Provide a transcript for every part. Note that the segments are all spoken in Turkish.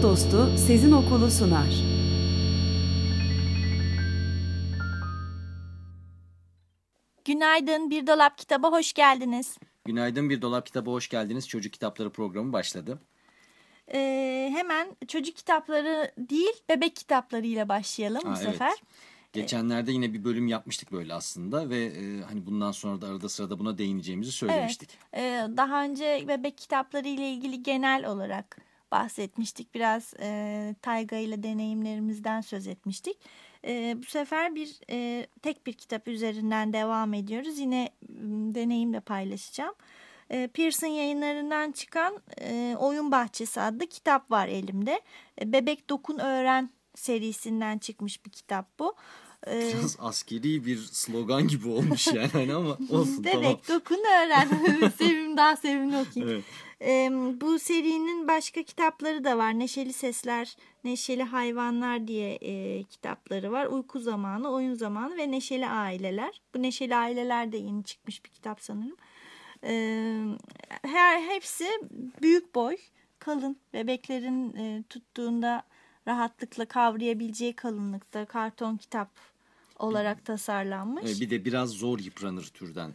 Kitap Dostu Sezin Okulu sunar. Günaydın, Bir Dolap Kitaba hoş geldiniz. Günaydın Bir Dolap Kitabı hoş geldiniz. Çocuk Kitapları programı başladı. Ee, hemen çocuk kitapları değil, bebek kitapları ile başlayalım Ha, bu sefer. Evet. Geçenlerde yine bir bölüm yapmıştık böyle aslında ve e, hani bundan sonra da arada sırada buna değineceğimizi söylemiştik. Ee, daha önce bebek kitapları ile ilgili genel olarak bahsetmiştik. Biraz e, Tayga ile deneyimlerimizden söz etmiştik. E, bu sefer bir e, tek bir kitap üzerinden devam ediyoruz. Yine deneyimle paylaşacağım. E, Pearson yayınlarından çıkan e, Oyun Bahçesi adlı kitap var elimde. E, Bebek Dokun Öğren serisinden çıkmış bir kitap bu. E, Biraz askeri bir slogan gibi olmuş yani hani ama olsun Bebek tamam. dokun öğren. Sevim daha sevimli okuyayım. Evet. Ee, bu serinin başka kitapları da var. Neşeli Sesler, Neşeli Hayvanlar diye e, kitapları var. Uyku Zamanı, Oyun Zamanı ve Neşeli Aileler. Bu Neşeli Aileler de yeni çıkmış bir kitap sanırım. Ee, her Hepsi büyük boy, kalın. Bebeklerin e, tuttuğunda rahatlıkla kavrayabileceği kalınlıkta karton kitap olarak tasarlanmış. Evet, bir de biraz zor yıpranır türden.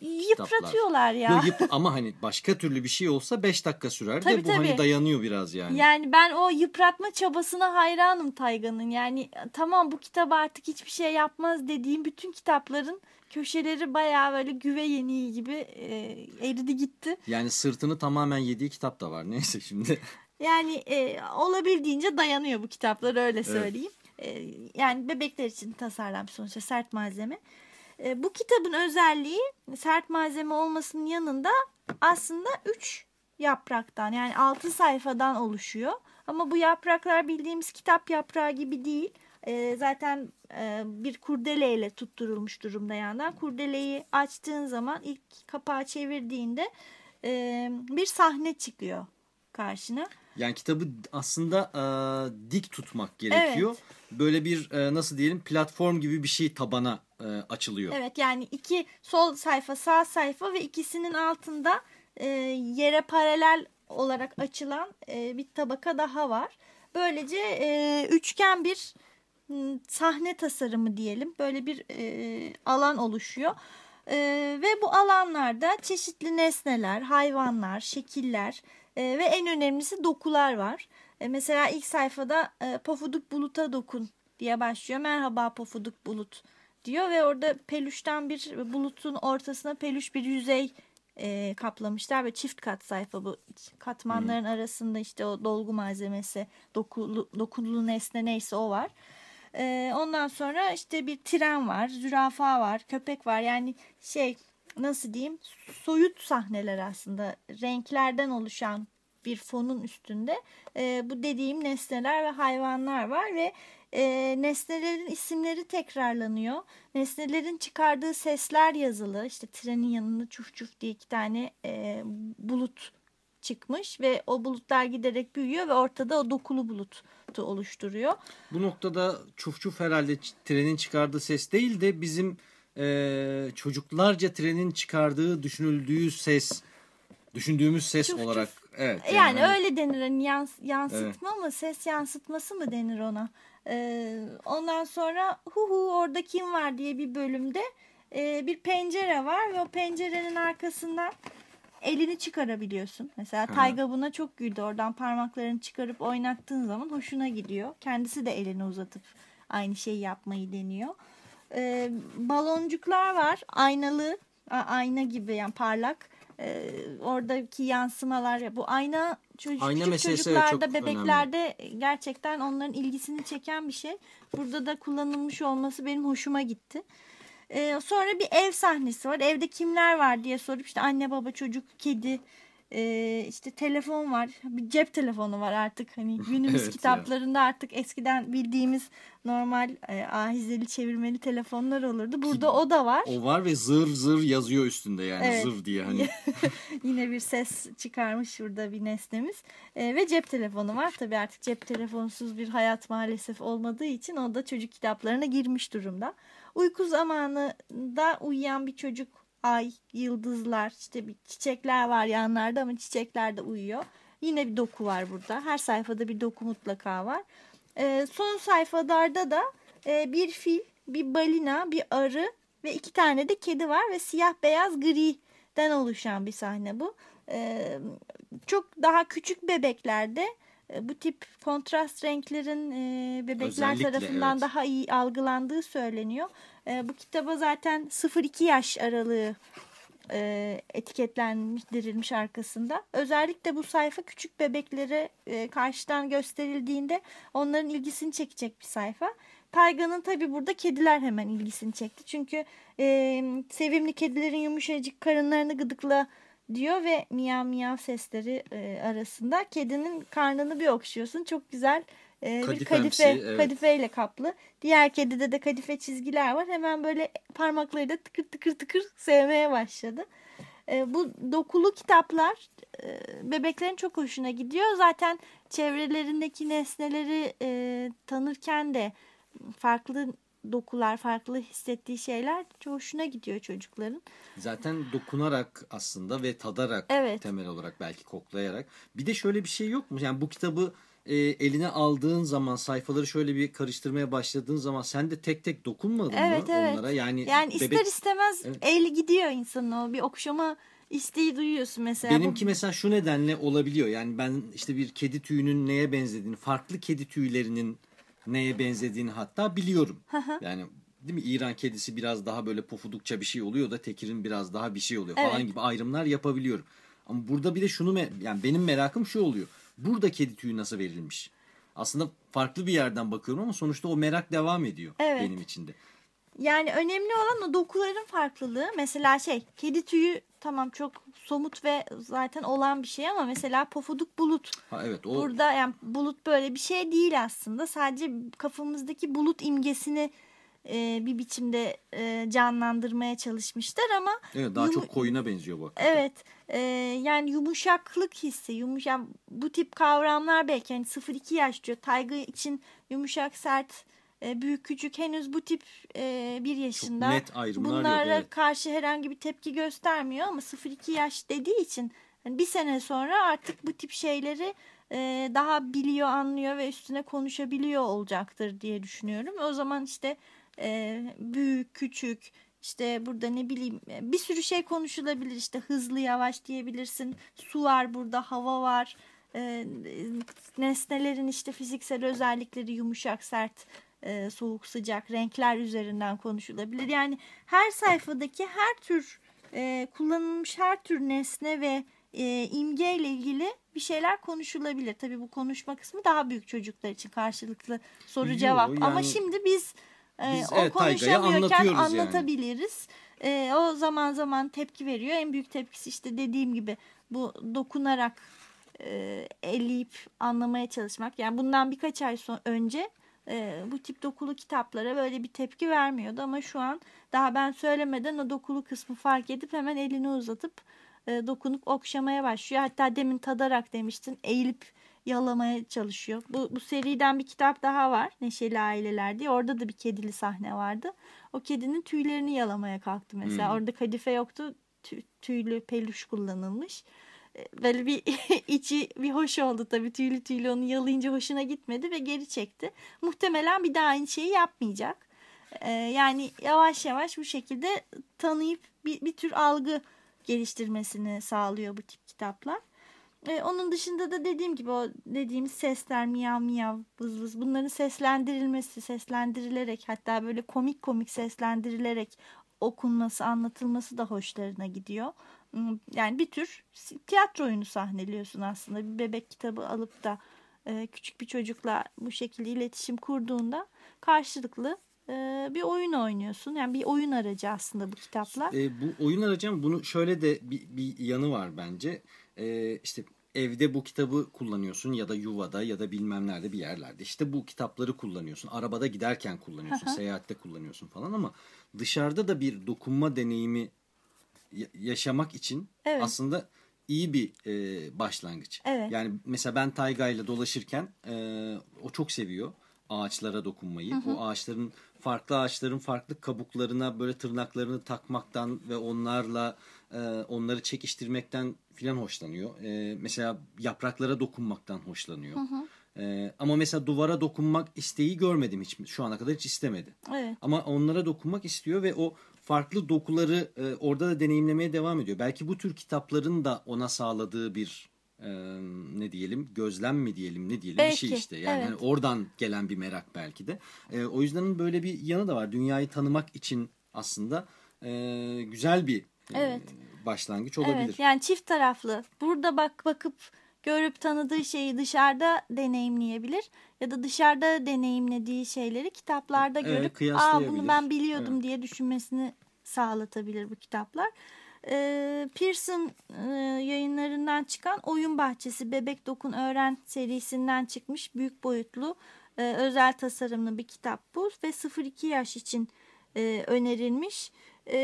Yıpratıyorlar ya. Yo, yıp- ama hani başka türlü bir şey olsa 5 dakika sürer Tabii, de bu tabii. hani dayanıyor biraz yani. Yani ben o yıpratma çabasına hayranım Tayga'nın. Yani tamam bu kitap artık hiçbir şey yapmaz dediğim bütün kitapların köşeleri bayağı böyle güve yeniği gibi e, eridi gitti. Yani sırtını tamamen yediği kitap da var. Neyse şimdi. Yani e, olabildiğince dayanıyor bu kitaplar öyle söyleyeyim. E, yani bebekler için tasarlanmış sonuçta sert malzeme. E, bu kitabın özelliği sert malzeme olmasının yanında aslında 3 yapraktan yani 6 sayfadan oluşuyor. Ama bu yapraklar bildiğimiz kitap yaprağı gibi değil. E, zaten e, bir kurdeleyle tutturulmuş durumda yandan. Kurdeleyi açtığın zaman ilk kapağı çevirdiğinde bir sahne çıkıyor karşına. Yani kitabı aslında e, dik tutmak gerekiyor. Böyle bir e, nasıl diyelim platform gibi bir şey tabana e, açılıyor. Evet yani iki sol sayfa sağ sayfa ve ikisinin altında e, yere paralel olarak açılan e, bir tabaka daha var. Böylece e, üçgen bir sahne tasarımı diyelim. Böyle bir e, alan oluşuyor. E, ve bu alanlarda çeşitli nesneler, hayvanlar, şekiller e, ve en önemlisi dokular var. E, mesela ilk sayfada e, pofuduk buluta dokun diye başlıyor. Merhaba pofuduk bulut diyor ve orada peluştan bir bulutun ortasına peluş bir yüzey e, kaplamışlar ve çift kat sayfa bu katmanların arasında işte o dolgu malzemesi dokulu, dokunulu nesne neyse o var. E, ondan sonra işte bir tren var, zürafa var, köpek var yani şey nasıl diyeyim soyut sahneler aslında renklerden oluşan bir fonun üstünde e, bu dediğim nesneler ve hayvanlar var ve e, nesnelerin isimleri tekrarlanıyor. Nesnelerin çıkardığı sesler yazılı. İşte trenin yanında çuf çuf diye iki tane e, bulut çıkmış ve o bulutlar giderek büyüyor ve ortada o dokulu bulutu oluşturuyor. Bu noktada çuf çuf herhalde trenin çıkardığı ses değil de bizim e, çocuklarca trenin çıkardığı düşünüldüğü ses düşündüğümüz ses Çuf çuf. olarak evet Yani, hani- öyle denir hani yans, yansıtma mı ses yansıtması mı denir ona. Ee, ondan sonra hu hu orada kim var diye bir bölümde e, bir pencere var ve o pencerenin arkasından elini çıkarabiliyorsun. Mesela Ha. Tayga buna çok güldü. Oradan parmaklarını çıkarıp oynattığın zaman hoşuna gidiyor. Kendisi de elini uzatıp aynı şeyi yapmayı deniyor. Ee, baloncuklar var. Aynalı, ayna gibi yani parlak. Ee, oradaki yansımalar bu ayna çocuk, Ayna küçük çocuklarda bebeklerde gerçekten onların ilgisini çeken bir şey. Burada da kullanılmış olması benim hoşuma gitti. Ee, sonra bir ev sahnesi var. Evde kimler var diye sorup işte anne baba çocuk kedi e, işte telefon var. Bir cep telefonu var artık. Hani günümüz Evet ya. kitaplarında artık eskiden bildiğimiz normal e, ahizeli çevirmeli telefonlar olurdu. Burada o da var. O var ve zır zır yazıyor üstünde yani Evet. zır diye hani. Yine bir ses çıkarmış şurada bir nesnemiz. E, ve cep telefonu var. Tabii artık cep telefonsuz bir hayat maalesef olmadığı için o da çocuk kitaplarına girmiş durumda. Uyku zamanında uyuyan bir çocuk ay, yıldızlar, işte bir çiçekler var yanlarda ama çiçekler de uyuyor. Yine bir doku var burada. Her sayfada bir doku mutlaka var. E, son sayfalarda da e, bir fil, bir balina, bir arı ve iki tane de kedi var ve siyah beyaz griden oluşan bir sahne bu. Ee, çok daha küçük bebeklerde e, bu tip kontrast renklerin e, bebekler Özellikle, tarafından evet. daha iyi algılandığı söyleniyor. E, bu kitaba zaten 0-2 yaş aralığı e, etiketlendirilmiş arkasında. Özellikle bu sayfa küçük bebeklere e, karşıdan gösterildiğinde onların ilgisini çekecek bir sayfa. Tayga'nın tabi burada kediler hemen ilgisini çekti. Çünkü e, sevimli kedilerin yumuşacık karınlarını gıdıkla diyor ve miyav miyav sesleri e, arasında kedinin karnını bir okşuyorsun. Çok güzel e, bir kadife, evet. kadifeyle kaplı. Diğer kedide de kadife çizgiler var. Hemen böyle parmaklarıyla tıkır tıkır tıkır sevmeye başladı. E, bu dokulu kitaplar e, bebeklerin çok hoşuna gidiyor. Zaten çevrelerindeki nesneleri e, tanırken de farklı dokular, farklı hissettiği şeyler hoşuna gidiyor çocukların. Zaten dokunarak aslında ve tadarak Evet. temel olarak belki koklayarak. Bir de şöyle bir şey yok mu? Yani bu kitabı e, eline aldığın zaman sayfaları şöyle bir karıştırmaya başladığın zaman sen de tek tek dokunmadın Evet, mı evet. onlara? Yani, Yani ister bebek istemez Evet. el gidiyor insanın o bir okşama isteği duyuyorsun mesela. Bu- Benimki mesela şu nedenle olabiliyor. Yani ben işte bir kedi tüyünün neye benzediğini, farklı kedi tüylerinin neye benzediğini hatta biliyorum. yani değil mi? İran kedisi biraz daha böyle pofudukça bir şey oluyor da Tekir'in biraz daha bir şey oluyor falan Evet. gibi ayrımlar yapabiliyorum. Ama burada bir de şunu yani benim merakım şu oluyor. Burada kedi tüyü nasıl verilmiş? Aslında farklı bir yerden bakıyorum ama sonuçta o merak devam ediyor Evet. benim içinde. Yani önemli olan o dokuların farklılığı. Mesela şey kedi tüyü tamam çok somut ve zaten olan bir şey ama mesela pofuduk bulut. Ha evet o Burada yani bulut böyle bir şey değil aslında. Sadece kafamızdaki bulut imgesini e, bir biçimde e, canlandırmaya çalışmışlar ama evet, daha çok koyuna benziyor bu. hakikaten. Evet e, yani yumuşaklık hissi yumuşak bu tip kavramlar belki hani 0-2 yaş diyor Taygı için yumuşak sert e, büyük küçük henüz bu tip e, bir yaşında net ayrımlar yok, bunlara evet. karşı herhangi bir tepki göstermiyor ama 0-2 yaş dediği için hani bir sene sonra artık bu tip şeyleri e, daha biliyor anlıyor ve üstüne konuşabiliyor olacaktır diye düşünüyorum. O zaman işte e, büyük küçük işte burada ne bileyim bir sürü şey konuşulabilir. İşte hızlı yavaş diyebilirsin. Su var burada hava var. E, nesnelerin işte fiziksel özellikleri yumuşak sert e, soğuk sıcak renkler üzerinden konuşulabilir yani her sayfadaki her tür e, kullanılmış her tür nesne ve e, imgeyle ilgili bir şeyler konuşulabilir. Tabii bu konuşma kısmı daha büyük çocuklar için karşılıklı soru Yo, cevap. Ama yani şimdi biz, e, biz, o evet, konuşamıyorken anlatıyoruz yani. anlatabiliriz. E, o zaman zaman tepki veriyor. En büyük tepkisi işte dediğim gibi bu dokunarak e, elleyip anlamaya çalışmak. Yani bundan birkaç ay son, önce e, bu tip dokulu kitaplara böyle bir tepki vermiyordu ama şu an daha ben söylemeden o dokulu kısmı fark edip hemen elini uzatıp e, dokunup okşamaya başlıyor. Hatta demin tadarak demiştin eğilip yalamaya çalışıyor. Bu, bu seriden bir kitap daha var Neşeli Aileler diye. Orada da bir kedili sahne vardı. O kedinin tüylerini yalamaya kalktı mesela. Hmm. Orada kadife yoktu. Tü- tüylü peluş kullanılmış. Böyle bir içi bir hoş oldu tabii. Tüylü tüylü onu yalayınca hoşuna gitmedi ve geri çekti. Muhtemelen bir daha aynı şeyi yapmayacak. E, yani yavaş yavaş bu şekilde tanıyıp bir, bir tür algı geliştirmesini sağlıyor bu tip kitaplar. E, onun dışında da dediğim gibi o dediğimiz sesler miyav miyav vız vız bunların seslendirilmesi seslendirilerek hatta böyle komik komik seslendirilerek okunması anlatılması da hoşlarına gidiyor. Hmm, Yani bir tür tiyatro oyunu sahneliyorsun aslında bir bebek kitabı alıp da e, küçük bir çocukla bu şekilde iletişim kurduğunda karşılıklı e, bir oyun oynuyorsun. Yani bir oyun aracı aslında bu kitaplar. E, bu oyun aracı ama bunu şöyle de bir, bir yanı var bence. e, işte evde bu kitabı kullanıyorsun ya da yuvada ya da bilmem nerede bir yerlerde. İşte bu kitapları kullanıyorsun. Arabada giderken kullanıyorsun, seyahatte kullanıyorsun falan ama dışarıda da bir dokunma deneyimi yaşamak için Evet. aslında iyi bir e, başlangıç. Evet. Yani mesela ben Tayga ile dolaşırken e, o çok seviyor ağaçlara dokunmayı. O ağaçların farklı ağaçların farklı kabuklarına böyle tırnaklarını takmaktan ve onlarla e, onları çekiştirmekten filan hoşlanıyor. E, mesela yapraklara dokunmaktan hoşlanıyor. E, ama mesela duvara dokunmak isteği görmedim hiç şu ana kadar hiç istemedi. Evet. Ama onlara dokunmak istiyor ve o farklı dokuları e, orada da deneyimlemeye devam ediyor. Belki bu tür kitapların da ona sağladığı bir e, ne diyelim gözlem mi diyelim ne diyelim bir şey Belki, işte. Yani evet. hani oradan gelen bir merak belki de. E, o yüzden böyle bir yanı da var. Dünyayı tanımak için aslında e, güzel bir e, Evet. başlangıç olabilir. Evet yani çift taraflı. Burada bak bakıp görüp tanıdığı şeyi dışarıda deneyimleyebilir ya da dışarıda deneyimlediği şeyleri kitaplarda Evet, görüp Aa bunu ben biliyordum Evet. diye düşünmesini sağlatabilir bu kitaplar. Ee, Pearson e, yayınlarından çıkan Oyun Bahçesi Bebek Dokun Öğren serisinden çıkmış büyük boyutlu e, özel tasarımlı bir kitap bu ve 0-2 yaş için e, önerilmiş. E,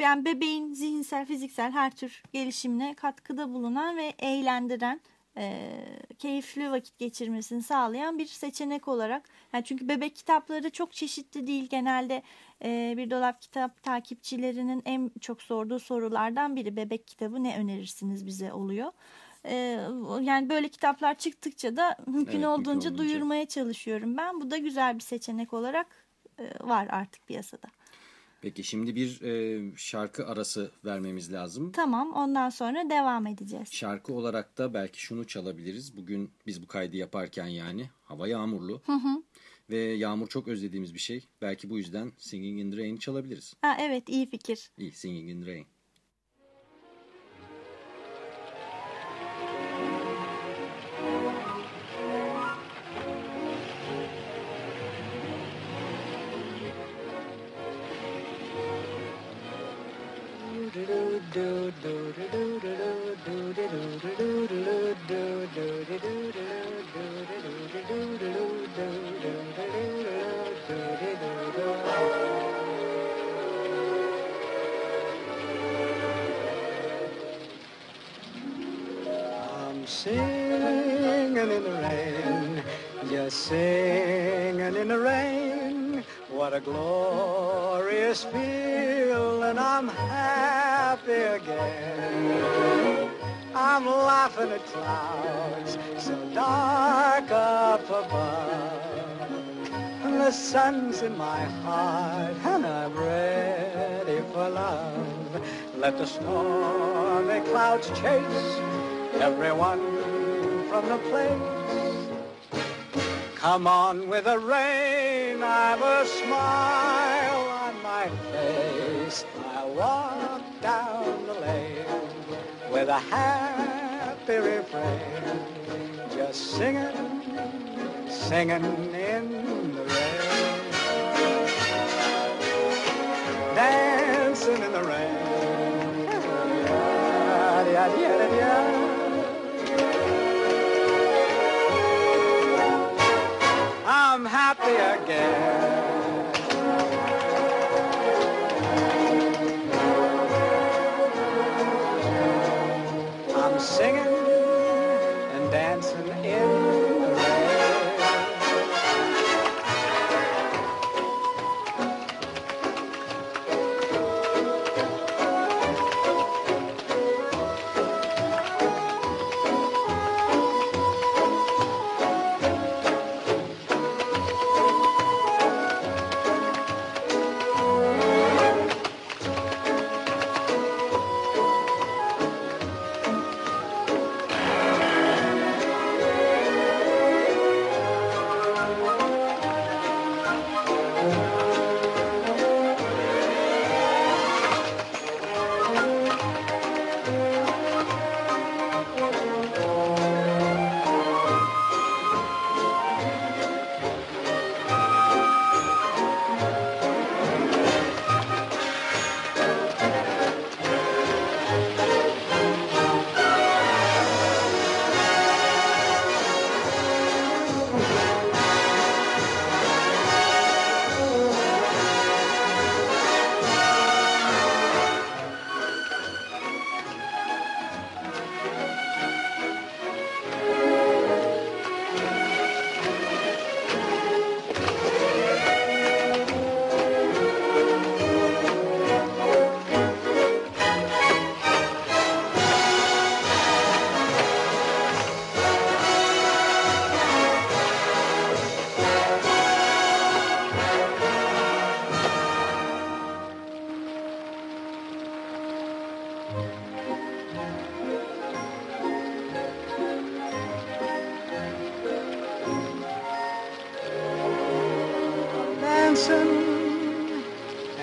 yani bebeğin zihinsel, fiziksel her tür gelişimine katkıda bulunan ve eğlendiren, e, keyifli vakit geçirmesini sağlayan bir seçenek olarak. Yani çünkü bebek kitapları çok çeşitli değil. Genelde e, bir dolap kitap takipçilerinin en çok sorduğu sorulardan biri bebek kitabı ne önerirsiniz bize oluyor. E, yani böyle kitaplar çıktıkça da mümkün olduğunca olduğunca. duyurmaya çalışıyorum ben. Bu da güzel bir seçenek olarak e, var artık piyasada. Peki şimdi bir e, şarkı arası vermemiz lazım. Tamam ondan sonra devam edeceğiz. Şarkı olarak da belki şunu çalabiliriz. Bugün biz bu kaydı yaparken yani hava yağmurlu. Ve yağmur çok özlediğimiz bir şey. Belki bu yüzden Singing in the Rain çalabiliriz. Ha, evet iyi fikir. İyi Singing in the Rain. Singing in the rain, just singing in the rain. What a glorious feeling, I'm happy again. I'm laughing at clouds so dark up above. And the sun's in my heart and I'm ready for love. Let the stormy clouds chase everyone from the place. Come on with the rain, I've a smile with a happy refrain, just singing, singing in the rain, dancing in the rain. I'm happy again.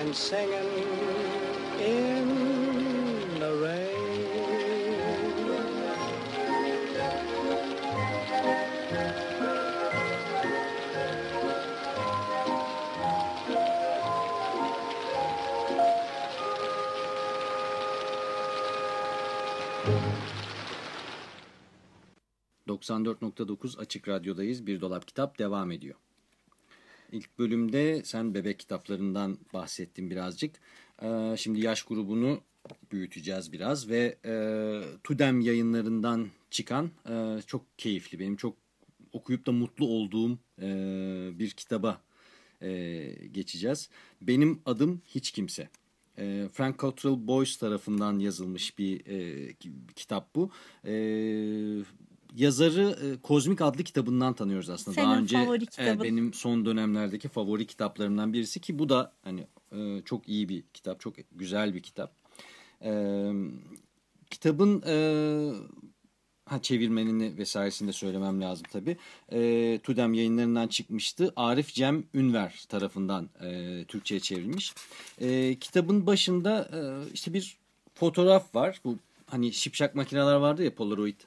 And singing in the rain. 94.9 Açık Radyo'dayız. Bir Dolap Kitap devam ediyor. İlk bölümde sen bebek kitaplarından bahsettin birazcık. Ee, şimdi yaş grubunu büyüteceğiz biraz ve e, Tudem yayınlarından çıkan e, çok keyifli, benim çok okuyup da mutlu olduğum e, bir kitaba geçeceğiz. Benim adım hiç kimse. Frank Cottrell Boyce tarafından yazılmış bir kitap bu. E, yazarı e, Kozmik adlı kitabından tanıyoruz aslında. Senin Daha önce favori kitabın. benim son dönemlerdeki favori kitaplarımdan birisi ki bu da hani e, çok iyi bir kitap, çok güzel bir kitap. E, kitabın e, ha, çevirmenini vesairesini de söylemem lazım tabii. E, Tudem yayınlarından çıkmıştı. Arif Cem Ünver tarafından e, Türkçe'ye çevrilmiş. E, kitabın başında e, işte bir fotoğraf var. Bu hani şipşak makineler vardı ya Polaroid.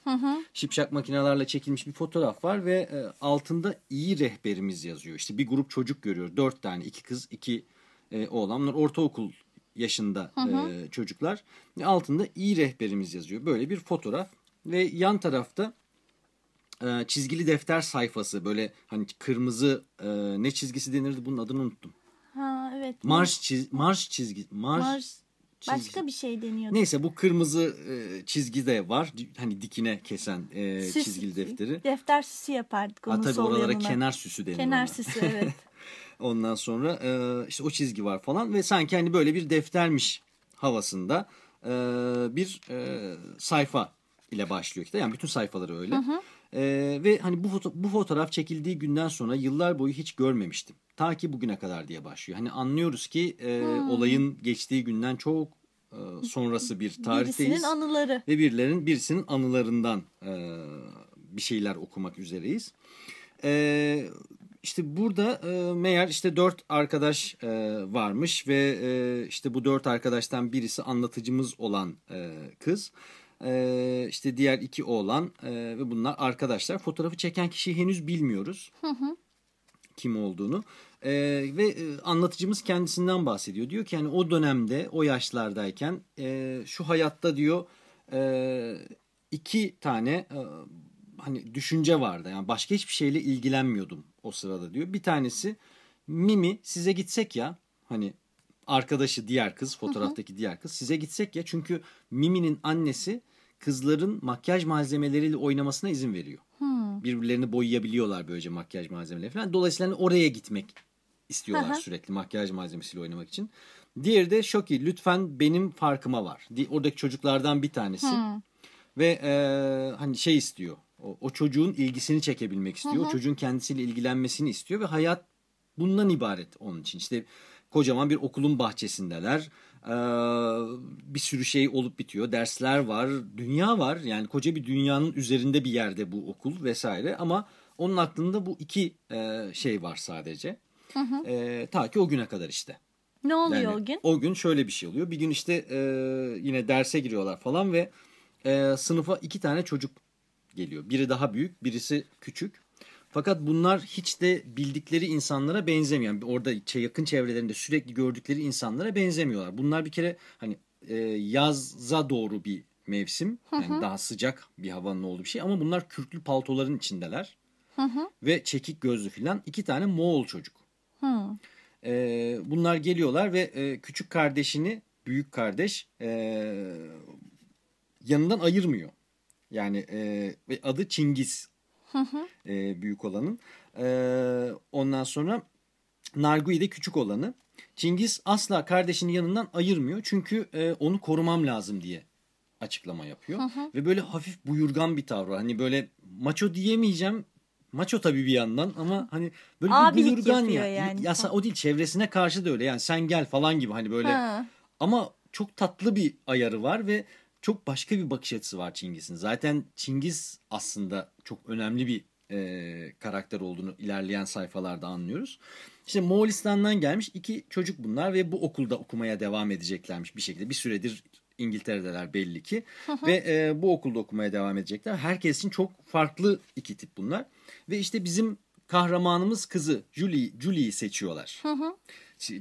Şipşak makinelerle çekilmiş bir fotoğraf var ve e, altında iyi rehberimiz yazıyor. İşte bir grup çocuk görüyor. Dört tane iki kız iki e, oğlan. Bunlar ortaokul yaşında e, çocuklar. Altında iyi rehberimiz yazıyor. Böyle bir fotoğraf ve yan tarafta e, çizgili defter sayfası böyle hani kırmızı e, ne çizgisi denirdi bunun adını unuttum. Ha evet. Marş çiz marş çizgi marş, Mars. Çizgi- Başka bir şey deniyordu. Neyse bu kırmızı e, çizgi de var. Hani dikine kesen e, Süs- çizgili defteri. Defter süsü yapardık onun Ha, tabii oralara yanına. kenar süsü denir Kenar ona. süsü evet. Ondan sonra e, işte o çizgi var falan ve sanki hani böyle bir deftermiş havasında e, bir e, sayfa ile başlıyor kitap. Yani bütün sayfaları öyle. E, ve hani bu foto- bu fotoğraf çekildiği günden sonra yıllar boyu hiç görmemiştim. Ta ki bugüne kadar diye başlıyor. Hani anlıyoruz ki e, olayın geçtiği günden çok e, sonrası bir tarihteyiz. Birisinin anıları. Ve birilerinin birisinin anılarından e, bir şeyler okumak üzereyiz. E, işte burada e, meğer işte dört arkadaş e, varmış ve e, işte bu dört arkadaştan birisi anlatıcımız olan e, kız. E, işte diğer iki oğlan e, ve bunlar arkadaşlar. Fotoğrafı çeken kişiyi henüz bilmiyoruz kim olduğunu. Ee, ve e, anlatıcımız kendisinden bahsediyor. Diyor ki yani o dönemde o yaşlardayken e, şu hayatta diyor e, iki tane e, hani düşünce vardı. Yani başka hiçbir şeyle ilgilenmiyordum o sırada diyor. Bir tanesi Mimi size gitsek ya hani arkadaşı diğer kız fotoğraftaki diğer kız size gitsek ya çünkü Mimi'nin annesi kızların makyaj malzemeleriyle oynamasına izin veriyor. Birbirlerini boyayabiliyorlar böylece makyaj malzemeleri falan. Dolayısıyla hani oraya gitmek istiyorlar sürekli makyaj malzemesiyle oynamak için. Diğeri de Şoki lütfen benim farkıma var. Oradaki çocuklardan bir tanesi. Ve e, hani şey istiyor. O, o çocuğun ilgisini çekebilmek istiyor. O çocuğun kendisiyle ilgilenmesini istiyor ve hayat bundan ibaret onun için. İşte kocaman bir okulun bahçesindeler. Ee, bir sürü şey olup bitiyor. Dersler var, dünya var. Yani koca bir dünyanın üzerinde bir yerde bu okul vesaire. Ama onun aklında bu iki e, şey var sadece. Ee, ta ki o güne kadar işte. Ne oluyor Yani o gün? O gün şöyle bir şey oluyor. Bir gün işte e, yine derse giriyorlar falan ve e, sınıfa iki tane çocuk geliyor. Biri daha büyük, birisi küçük. Fakat bunlar hiç de bildikleri insanlara benzemiyor. Yani orada yakın çevrelerinde sürekli gördükleri insanlara benzemiyorlar. Bunlar bir kere hani e, yaza doğru bir mevsim. Yani daha sıcak bir havanın olduğu bir şey. Ama bunlar kürklü paltoların içindeler. Ve çekik gözlü filan iki tane Moğol çocuk. Ee, bunlar geliyorlar ve e, küçük kardeşini büyük kardeş e, yanından ayırmıyor. Yani e, ve adı Çingiz e, büyük olanın. E, ondan sonra Nargui de küçük olanı. Çingiz asla kardeşini yanından ayırmıyor çünkü e, onu korumam lazım diye açıklama yapıyor. Ve böyle hafif buyurgan bir tavrı. Hani böyle maço diyemeyeceğim. Maço tabii bir yandan ama hani böyle Abilik bir buyurgan ya. yani. Ya o değil çevresine karşı da öyle. Yani sen gel falan gibi hani böyle. Ha. Ama çok tatlı bir ayarı var ve çok başka bir bakış açısı var Çingiz'in. Zaten Çingiz aslında çok önemli bir e, karakter olduğunu ilerleyen sayfalarda anlıyoruz. İşte Moğolistan'dan gelmiş iki çocuk bunlar ve bu okulda okumaya devam edeceklermiş bir şekilde. Bir süredir İngiltere'deler belli ki ve e, bu okulda okumaya devam edecekler. Herkes için çok farklı iki tip bunlar. Ve işte bizim kahramanımız kızı Julie, Julie'yi seçiyorlar.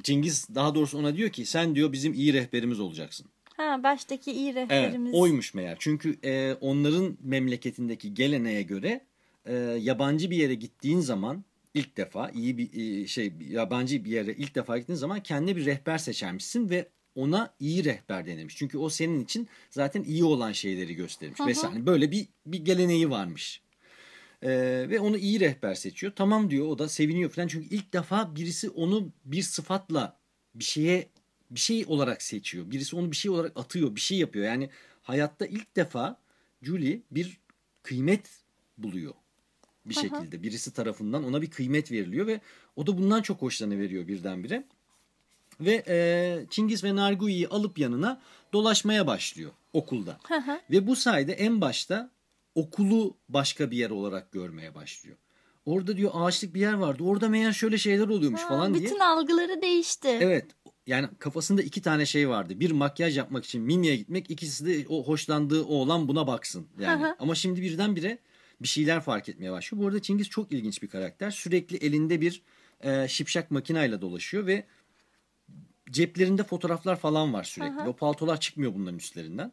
Cengiz daha doğrusu ona diyor ki sen diyor bizim iyi rehberimiz olacaksın. Ha baştaki iyi Evet, rehberimiz. oymuş meğer. Çünkü e, onların memleketindeki geleneğe göre e, yabancı bir yere gittiğin zaman ilk defa iyi bir e, şey yabancı bir yere ilk defa gittiğin zaman kendine bir rehber seçermişsin ve ona iyi rehber denilmiş. Çünkü o senin için zaten iyi olan şeyleri göstermiş. Vesaire. Hani Böyle bir bir geleneği varmış. E, ve onu iyi rehber seçiyor. Tamam diyor o da seviniyor falan. Çünkü ilk defa birisi onu bir sıfatla bir şeye bir şey olarak seçiyor. Birisi onu bir şey olarak atıyor, bir şey yapıyor. Yani hayatta ilk defa Julie bir kıymet buluyor bir şekilde. Birisi tarafından ona bir kıymet veriliyor ve o da bundan çok hoşlanıveriyor birdenbire. Ve e, Çingiz ve Nargui'yi alıp yanına dolaşmaya başlıyor okulda. ve bu sayede en başta okulu başka bir yer olarak görmeye başlıyor. Orada diyor ağaçlık bir yer vardı. Orada meğer şöyle şeyler oluyormuş Ha, falan diye. bütün algıları değişti. Evet. Yani kafasında iki tane şey vardı. Bir makyaj yapmak için Mimi'ye gitmek. ikisi de o hoşlandığı oğlan buna baksın. Yani. Ama şimdi birdenbire bir şeyler fark etmeye başlıyor. Bu arada Çingiz çok ilginç bir karakter. Sürekli elinde bir e, şipşak makinayla dolaşıyor ve ceplerinde fotoğraflar falan var sürekli. O paltolar çıkmıyor bunların üstlerinden.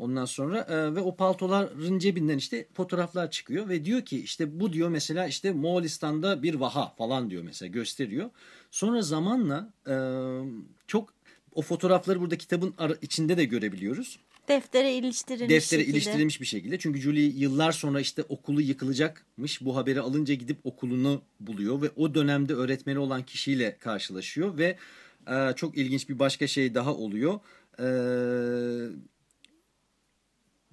Ondan sonra e, ve o paltoların cebinden işte fotoğraflar çıkıyor ve diyor ki işte bu diyor mesela işte Moğolistan'da bir vaha falan diyor mesela gösteriyor. Sonra zamanla e, çok o fotoğrafları burada kitabın içinde de görebiliyoruz. Deftere iliştirilmiş Deftere şekilde. iliştirilmiş bir şekilde. Çünkü Julie yıllar sonra işte okulu yıkılacakmış. Bu haberi alınca gidip okulunu buluyor ve o dönemde öğretmeni olan kişiyle karşılaşıyor ve e, çok ilginç bir başka şey daha oluyor. E,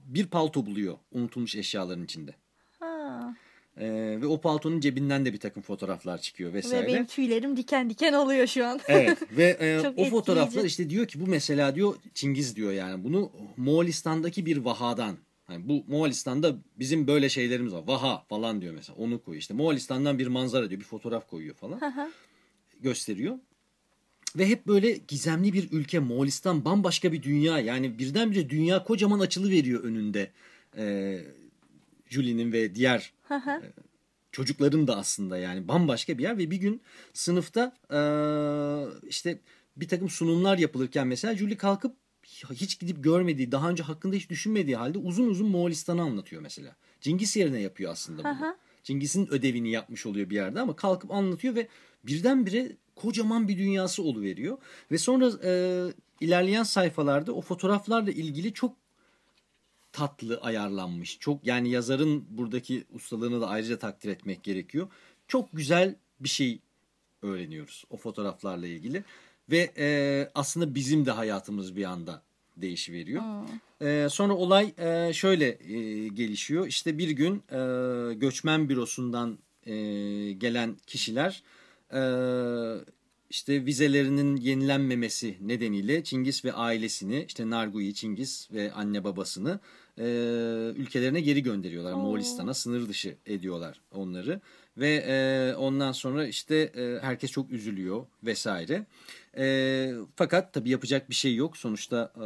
bir palto buluyor unutulmuş eşyaların içinde. Ha. E, ve o paltonun cebinden de bir takım fotoğraflar çıkıyor vesaire. Ve benim tüylerim diken diken oluyor şu an. Evet ve e, Çok o fotoğraflar etkileyici. işte diyor ki bu mesela diyor Çingiz diyor yani bunu Moğolistan'daki bir vahadan. Yani bu Moğolistan'da bizim böyle şeylerimiz var. Vaha falan diyor mesela onu koyuyor. İşte Moğolistan'dan bir manzara diyor bir fotoğraf koyuyor falan. gösteriyor. Ve hep böyle gizemli bir ülke Moğolistan bambaşka bir dünya. Yani birdenbire dünya kocaman açılı veriyor önünde. E, Julie'nin ve diğer e, çocukların da aslında yani bambaşka bir yer ve bir gün sınıfta e, işte bir takım sunumlar yapılırken mesela Julie kalkıp hiç gidip görmediği, daha önce hakkında hiç düşünmediği halde uzun uzun Moğolistan'ı anlatıyor mesela. Cengiz yerine yapıyor aslında bunu. Cengiz'in ödevini yapmış oluyor bir yerde ama kalkıp anlatıyor ve birdenbire kocaman bir dünyası oluveriyor. Ve sonra e, ilerleyen sayfalarda o fotoğraflarla ilgili çok tatlı ayarlanmış. Çok yani yazarın buradaki ustalığını da ayrıca takdir etmek gerekiyor. Çok güzel bir şey öğreniyoruz o fotoğraflarla ilgili. Ve e, aslında bizim de hayatımız bir anda değişiveriyor. E, sonra olay e, şöyle e, gelişiyor. İşte bir gün e, göçmen bürosundan e, gelen kişiler e, işte vizelerinin yenilenmemesi nedeniyle Çingiz ve ailesini işte Nargu'yu Çingiz ve anne babasını e, ülkelerine geri gönderiyorlar. Moğolistan'a sınır dışı ediyorlar onları. Ve e, ondan sonra işte e, herkes çok üzülüyor vesaire. E, fakat tabii yapacak bir şey yok. Sonuçta e,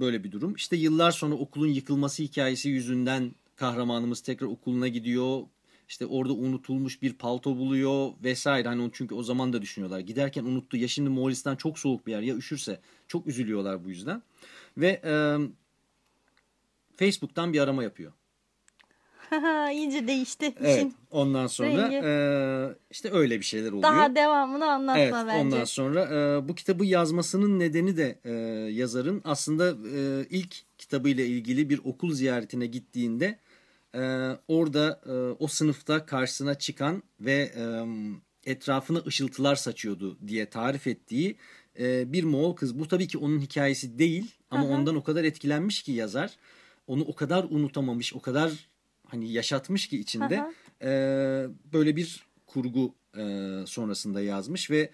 böyle bir durum. İşte yıllar sonra okulun yıkılması hikayesi yüzünden kahramanımız tekrar okuluna gidiyor. İşte orada unutulmuş bir palto buluyor vesaire. Hani onu çünkü o zaman da düşünüyorlar. Giderken unuttu. Ya şimdi Moğolistan çok soğuk bir yer ya üşürse. Çok üzülüyorlar bu yüzden. Ve e, Facebook'tan bir arama yapıyor. İyice değişti Evet. işin. Ondan sonra rengi. e, işte öyle bir şeyler oluyor. Daha devamını anlatma Evet, bence. ondan sonra e, bu kitabı yazmasının nedeni de e, yazarın aslında e, ilk kitabıyla ilgili bir okul ziyaretine gittiğinde e, orada e, o sınıfta karşısına çıkan ve e, etrafına ışıltılar saçıyordu diye tarif ettiği e, bir Moğol kız. Bu tabii ki onun hikayesi değil ama ondan o kadar etkilenmiş ki yazar. Onu o kadar unutamamış, o kadar hani yaşatmış ki içinde e, böyle bir kurgu e, sonrasında yazmış ve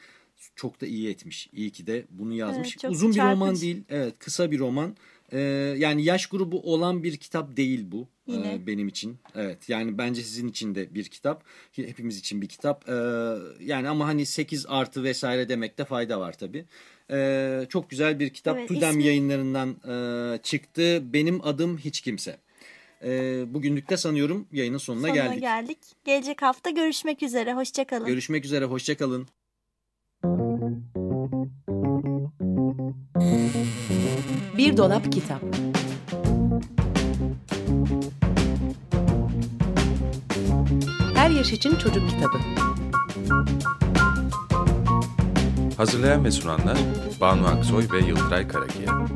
çok da iyi etmiş. İyi ki de bunu yazmış. Evet, Uzun bir roman çarpıcı. değil. Evet, kısa bir roman. E, yani yaş grubu olan bir kitap değil bu. Yine. e, benim için. Evet yani bence sizin için de bir kitap. Hepimiz için bir kitap. E, yani ama hani 8 artı vesaire demekte fayda var tabii. E, çok güzel bir kitap. Evet, Tudem ismi- yayınlarından e, çıktı. Benim adım hiç kimse. E, bugünlük de sanıyorum yayının sonuna, Sonuna geldik. geldik. Gelecek hafta görüşmek üzere. Hoşçakalın. Görüşmek üzere. Hoşçakalın. Bir dolap kitap. Yaş için çocuk kitabı. Hazırlayan ve sunanlar Banu Aksoy ve Yıldıray Karakiya.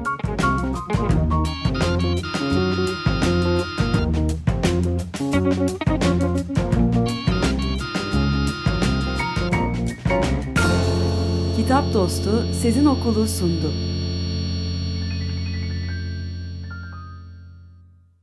Kitap Dostu Sezin Okulu sundu.